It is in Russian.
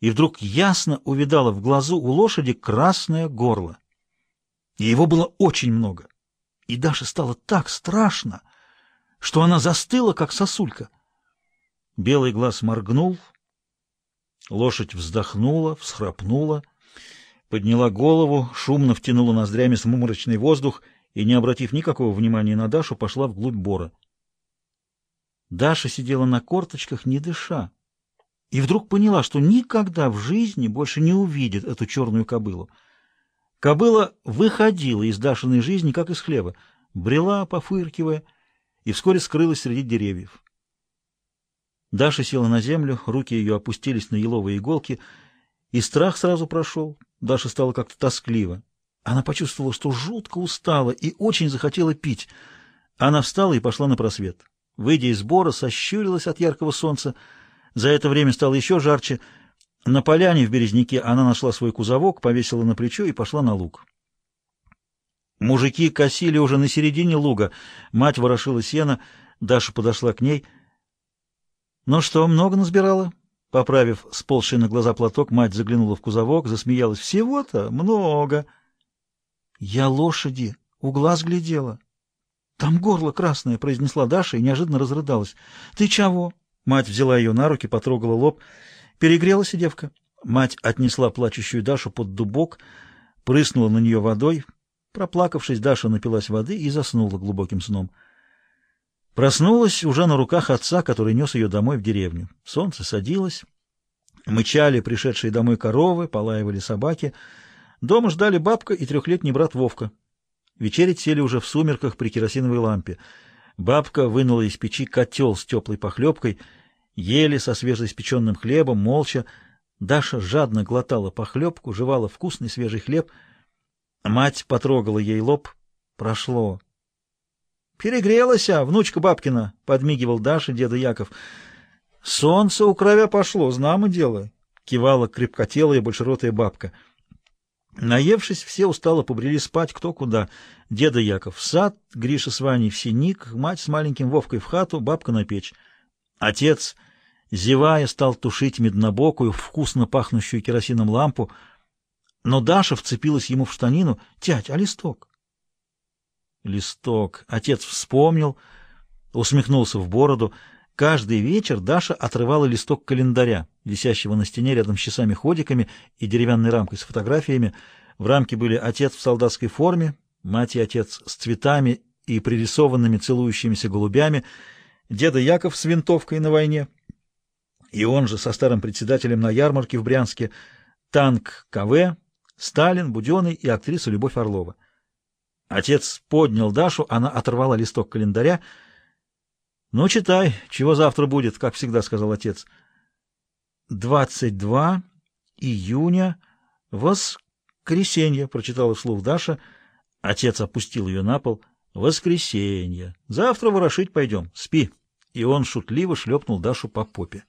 и вдруг ясно увидала в глазу у лошади красное горло. И его было очень много. И Даше стало так страшно, что она застыла, как сосулька. Белый глаз моргнул, лошадь вздохнула, всхрапнула, подняла голову, шумно втянула ноздрями смумрачный воздух и, не обратив никакого внимания на Дашу, пошла вглубь бора. Даша сидела на корточках, не дыша, и вдруг поняла, что никогда в жизни больше не увидит эту черную кобылу. Кобыла выходила из Дашиной жизни, как из хлеба, брела, пофыркивая, и вскоре скрылась среди деревьев. Даша села на землю, руки ее опустились на еловые иголки, и страх сразу прошел. Даша стала как-то тоскливо. Она почувствовала, что жутко устала и очень захотела пить. Она встала и пошла на просвет. Выйдя из бора, сощурилась от яркого солнца. За это время стало еще жарче. На поляне в Березняке она нашла свой кузовок, повесила на плечо и пошла на луг. Мужики косили уже на середине луга. Мать ворошила сено. Даша подошла к ней. «Ну что, много насбирала?» Поправив сползший на глаза платок, мать заглянула в кузовок, засмеялась. «Всего-то много!» «Я лошади у глаз глядела». «Там горло красное», — произнесла Даша и неожиданно разрыдалась. «Ты чего?» Мать взяла ее на руки, потрогала лоб. «Перегрелась девка». Мать отнесла плачущую Дашу под дубок, прыснула на нее водой. Проплакавшись, Даша напилась воды и заснула глубоким сном. Проснулась уже на руках отца, который нес ее домой в деревню. Солнце садилось. Мычали пришедшие домой коровы, полаивали собаки. Дома ждали бабка и трехлетний брат Вовка. Вечерить сели уже в сумерках при керосиновой лампе. Бабка вынула из печи котел с теплой похлебкой, ели со свежеиспеченным хлебом, молча. Даша жадно глотала похлебку, жевала вкусный свежий хлеб. Мать потрогала ей лоб. Прошло. «Перегрелась, а, внучка бабкина!» — подмигивал Даша деда Яков. «Солнце у кровя пошло, знамо дело!» — кивала крепкотелая большеротая бабка — Наевшись, все устало побрели спать кто куда. Деда Яков в сад, Гриша с Ваней в синик, мать с маленьким Вовкой в хату, бабка на печь. Отец, зевая, стал тушить меднобокую, вкусно пахнущую керосином лампу, но Даша вцепилась ему в штанину. «Тять, а листок?» Листок. Отец вспомнил, усмехнулся в бороду. Каждый вечер Даша отрывала листок календаря, висящего на стене рядом с часами-ходиками и деревянной рамкой с фотографиями. В рамке были отец в солдатской форме, мать и отец с цветами и пририсованными целующимися голубями, деда Яков с винтовкой на войне, и он же со старым председателем на ярмарке в Брянске, танк КВ, Сталин, Буденный и актриса Любовь Орлова. Отец поднял Дашу, она оторвала листок календаря — «Ну, читай, чего завтра будет, как всегда», — сказал отец. «Двадцать два июня, воскресенье», — прочитала вслух Даша. Отец опустил ее на пол. «Воскресенье. Завтра ворошить пойдем. Спи». И он шутливо шлепнул Дашу по попе.